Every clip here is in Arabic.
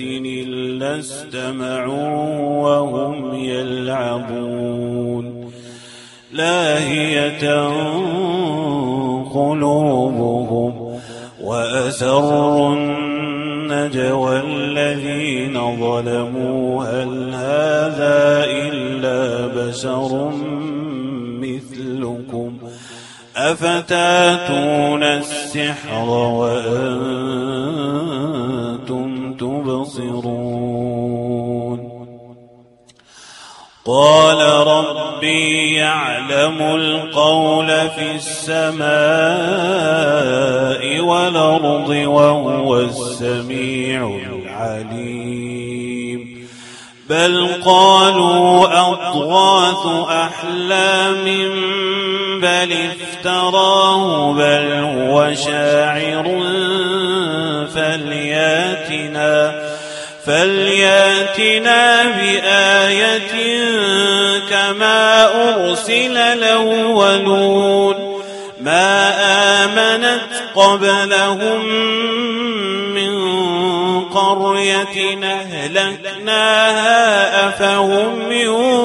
إلا استمعوا وهم يلعبون. لاهية قلوبهم وأسروا النجوى الذين ظلموا. هل هذا إلا بشر مثلكم؟ أفتأتون السحر وأنتم قال ربي يعلم القول في السماء والأرض وهو السميع العليم. بل قالوا أضغاث أحلام بل افتراه بل هو شاعر فلياتنا. فلياتنا بآية كما أرسل الأولون ما آمنت قبلهم من قرية أهلكناها أفهم يؤمنون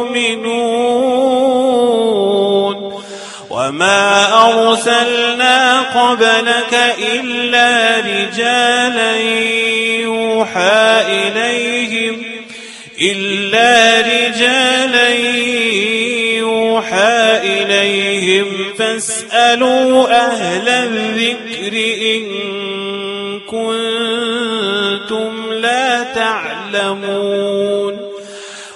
وما أرسلنا قبلك إلا رجالا يوحى إليهم إلا رجالا يوحى إليهم فاسألوا أهل الذكر إن كنتم لا تعلمون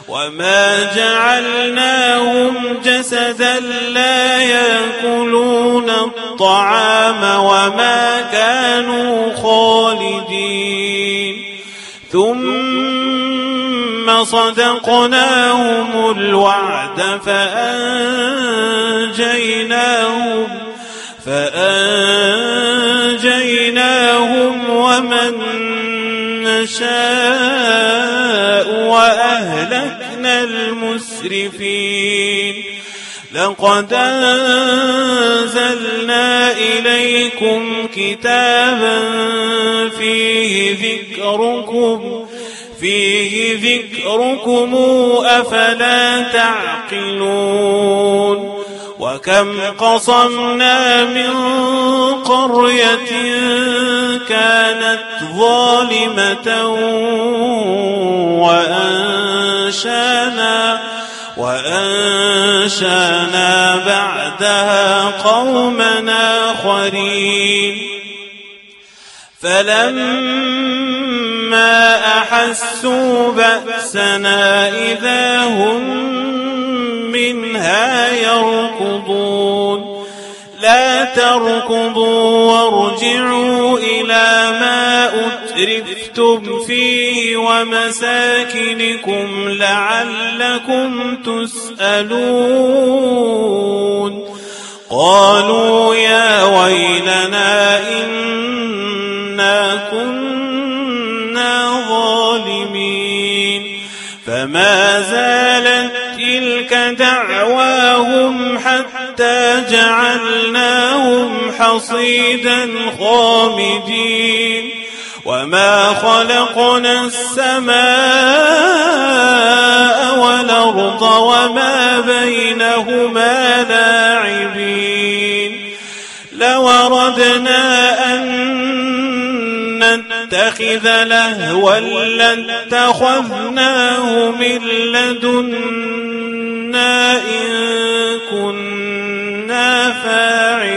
وما جعلناهم جسدا لا يأكلون الطعام وما كانوا خالدين. ثم صدقناهم الوعد فأنجيناهم فأنجيناهم ومن نشاء وأهلكنا المسرفين. لقد أنزلنا إليكم كتابا فيه ذكركم فيه ذكركم أفلا تعقلون؟ وكم قصمنا من قرية كانت ظالمة وأنشانا وأنشأنا بعدها قومنا آخرين. فلما أحسوا بأسنا إذا هم منها يركضون. لا تركضوا وارجعوا إلى ما أترفتم فيه ومساكنكم لعلكم تسألون قالوا يا ويلنا إنا كنا ظالمين فما زالت تلك دعواهم حتى جعلناهم حصيدا خامدين وما خلقنا السماء والأرض وما بينهما لاعبين لو أردنا أن نتخذ لهوا لاتخذناه من لدنا إن كنا فاعلين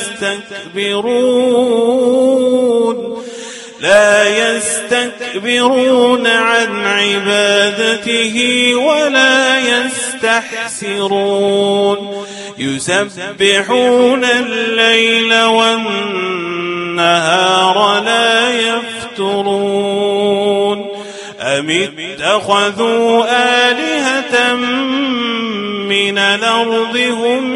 يستكبرون. لا يستكبرون عن عبادته ولا يستحسرون. يسبحون الليل والنهار لا يفترون. أم اتخذوا آلهة من الأرض هم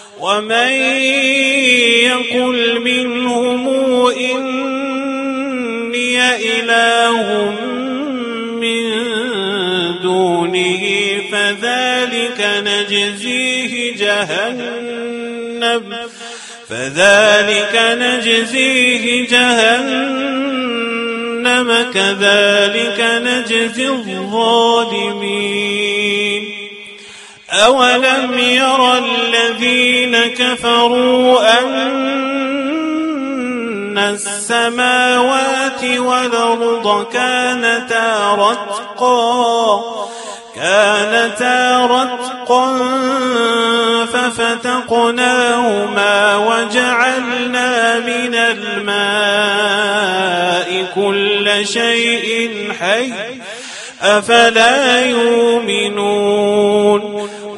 ومن يقل منهم إني إله من دونه فذلك نجزيه جهنم فذلك نجزيه جهنم كذلك نجزي الظالمين. أولم يرى الذين كفروا أن السماوات والأرض كانتا رتقا كانتا رتقا ففتقناهما وجعلنا من الماء كل شيء حي أفلا يؤمنون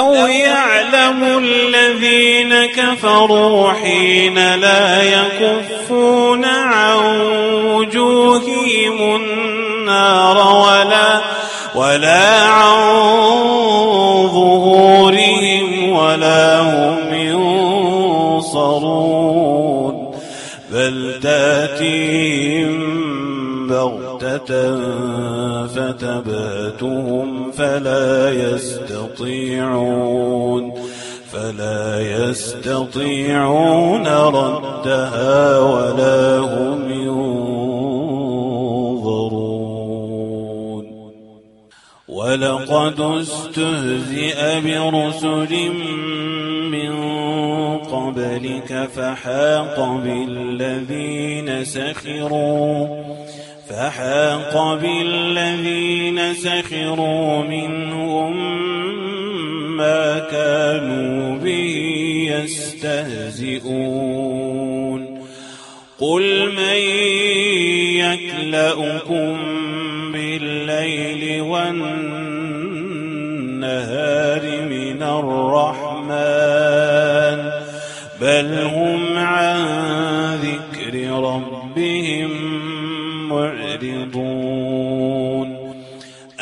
لو يعلم الذين كفروا حين لا يكفون عن وجوههم النار ولا ولا عن ظهورهم ولا هم ينصرون. بل تأتيهم بغتة فتباتهم فلا يستطيعون فلا يستطيعون ردها ولا هم ينظرون. ولقد استهزئ برسل من قبلك فحاق بالذين سخروا. فحاق بالذين سخروا منهم كانوا به يستهزئون. قل من يكلأكم بالليل والنهار من الرحمن بل هم عن ذكر ربهم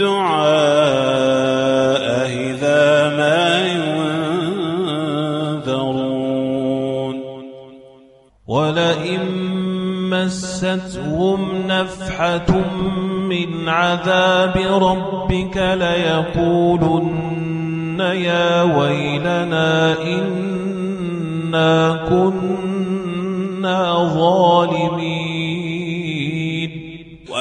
الدعاء إذا ما ينذرون. ولئن مستهم نفحة من عذاب ربك ليقولن يا ويلنا إنا كنا ظالمين.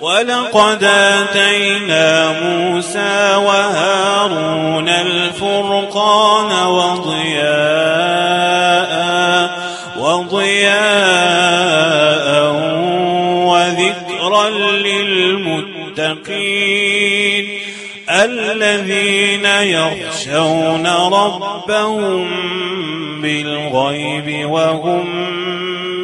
ولقد آتينا موسى وهارون الفرقان وضياء وضياء وذكرا للمتقين الذين يخشون ربهم بالغيب وهم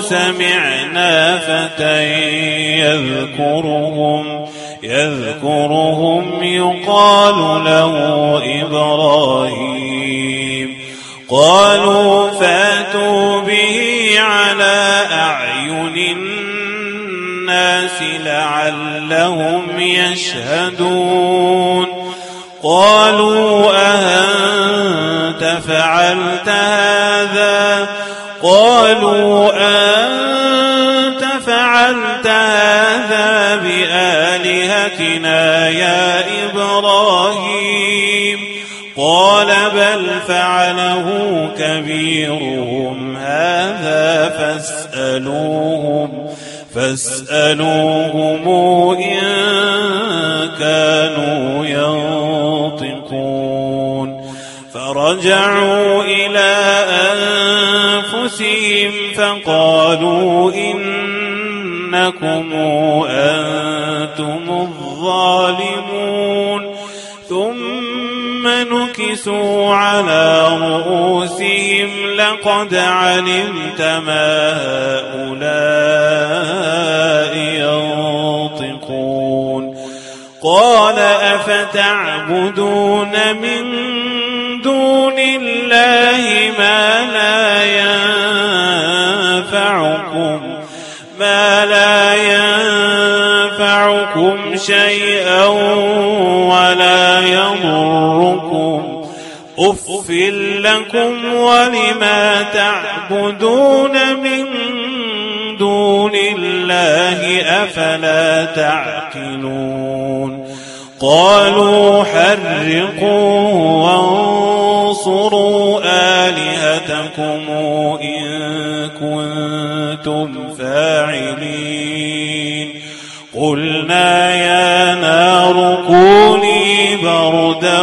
سمعنا فتى يذكرهم يذكرهم يقال له إبراهيم. قالوا فاتوا به على أعين الناس لعلهم يشهدون. قالوا أهنت فعلت هذا؟ قالوا أنت بل فعله كبيرهم هذا فاسألوهم فاسألوهم إن كانوا ينطقون. فرجعوا إلى أنفسهم فقالوا إنكم أنتم ثم نكسوا على رؤوسهم لقد علمت ما هؤلاء ينطقون قال أفتعبدون من دون الله ما لا ينفعكم ما لا ينفعكم شيئا أف لكم ولما تعبدون من دون الله أفلا تعقلون قالوا حرقوا وانصروا آلهتكم إن كنتم فاعلين قلنا يا نار كوني بردا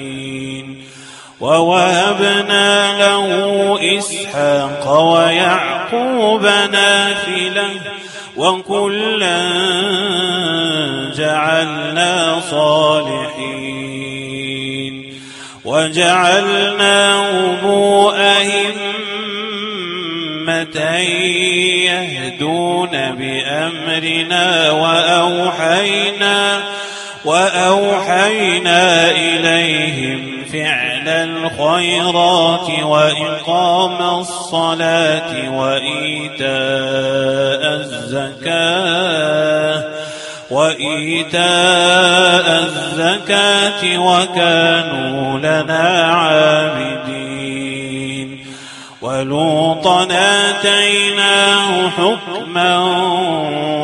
ووهبنا له إسحاق ويعقوب نافلة وكلا جعلنا صالحين وجعلناهم أئمة يهدون بأمرنا وأوحينا وأوحينا إليهم فعل الخيرات وإقام الصلاة وإيتاء الزكاة وإيتاء الزكاة وكانوا لنا عابدين. ولوطا آتيناه حكما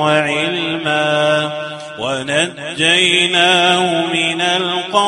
وعلما ونجيناه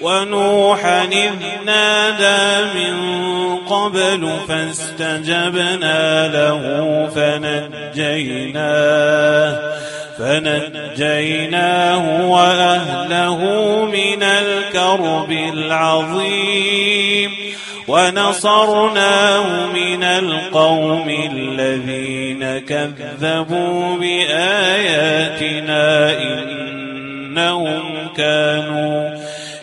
ونوحا إذ نادى من قبل فاستجبنا له فنجيناه فنجيناه وأهله من الكرب العظيم ونصرناه من القوم الذين كذبوا بآياتنا إنهم كانوا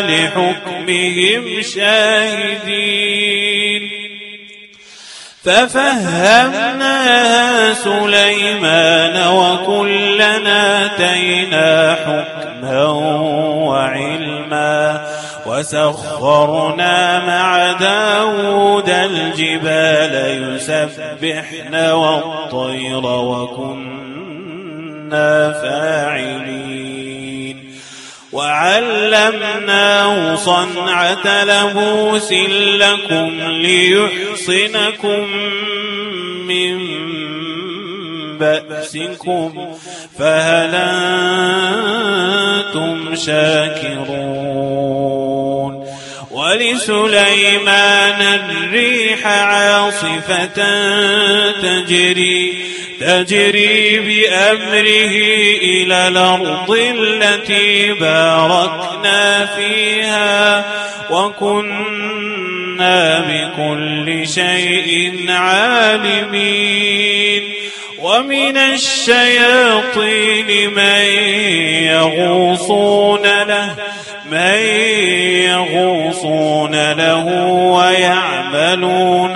لحكمهم شاهدين ففهمناها سليمان وكلنا اتينا حكما وعلما وسخرنا مع داود الجبال يسبحن والطير وكنا فاعلين وعلمناه صنعة لبوس لكم ليحصنكم من بأسكم فهل أنتم شاكرون؟ ولسليمان الريح عاصفة تجري تجري بأمره إلى الأرض التي باركنا فيها وكنا بكل شيء عالمين. ومن الشياطين من يغوصون له من يغوصون له ويعملون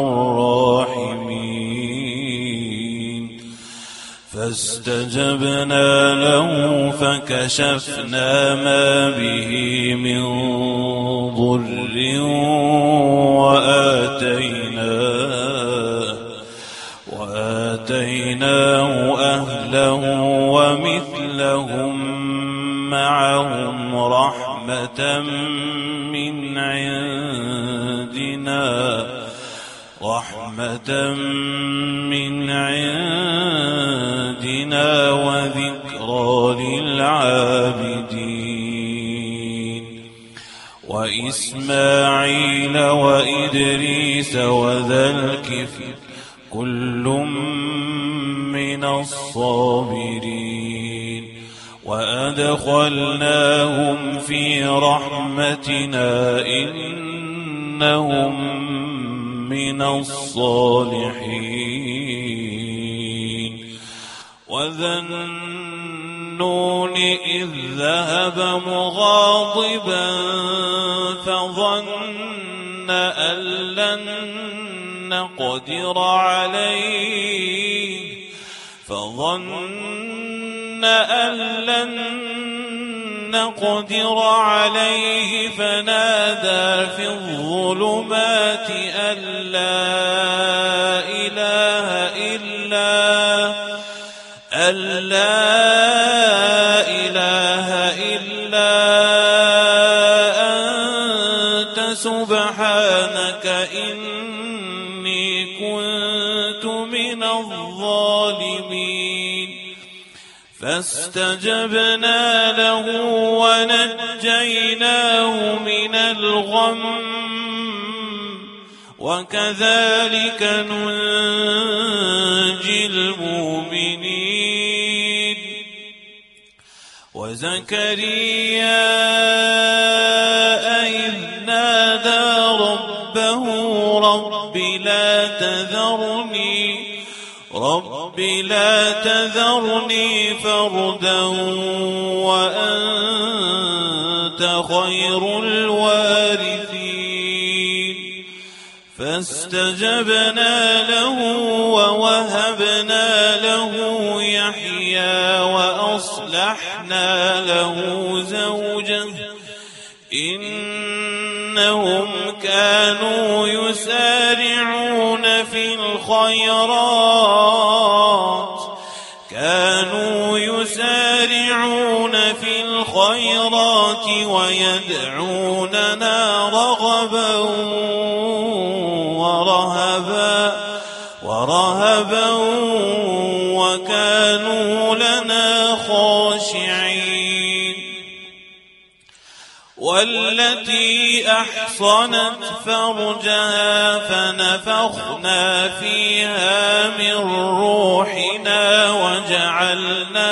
فاستجبنا له فكشفنا ما به من ضر وآتيناه وآتيناه أهله ومثلهم معهم رحمة من عندنا رحمة من عندنا للعابدين وإسماعيل وإدريس وذا الكفل كل من الصابرين. وأدخلناهم في رحمتنا إنهم من الصالحين. وذا النون إذ ذهب مغاضبا فظن أن لن نقدر عليه فظن أن لن نقدر عليه فنادى في الظلمات أن لا إله إلا أن لا فاستجبنا له ونجيناه من الغم. وكذلك ننجي المؤمنين. وزكريا لا تذرني فردا وأنت خير الوارثين. فاستجبنا له ووهبنا له يحيى وأصلحنا له زوجه إنهم كانوا يسارعون في الخيرات. ويدعوننا رغبا ورهبا ورهبا وكانوا لنا خاشعين. والتي أحصنت فرجها فنفخنا فيها من روحنا وجعلناها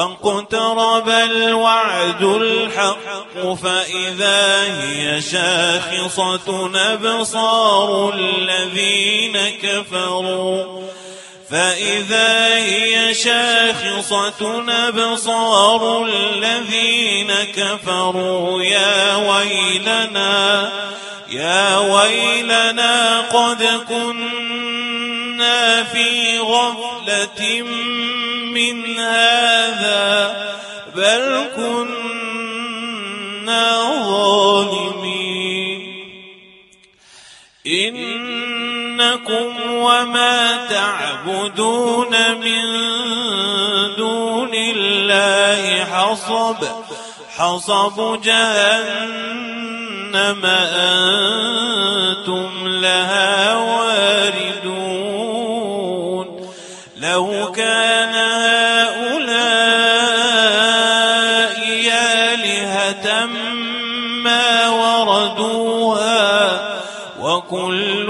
واقترب الوعد الحق فإذا هي شاخصة أبصار الذين كفروا فإذا هي شاخصة أبصار الذين كفروا يا ويلنا يا ويلنا قد كنا في غفلة من هذا بل كنا ظالمين. إنكم وما تعبدون من دون الله حصب حصب جهنم أنتم لها واردون. لو كان ما وردوها وكل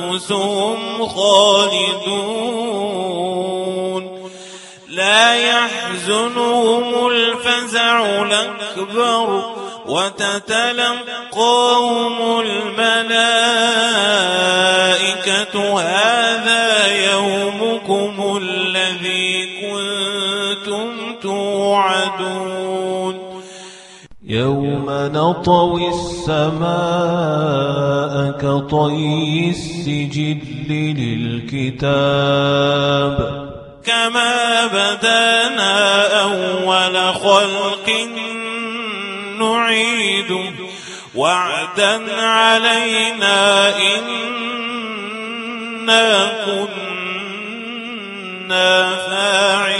أنفسهم خالدون. لا يحزنهم الفزع الأكبر وتتلقاهم الملائكة. هذا يومكم نطوي السماء كطي السجل للكتاب. كما بدأنا أول خلق نعيد وعدا علينا إنا كنا فاعلين.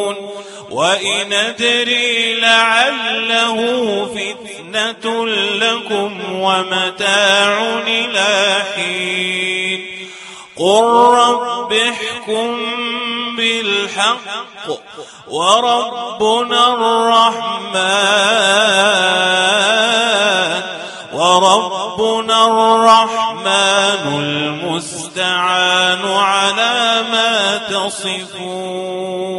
وإن أدري لعله فتنة لكم ومتاع إلى حين قل رب احكم بالحق وربنا الرحمن وربنا الرحمن المستعان على ما تصفون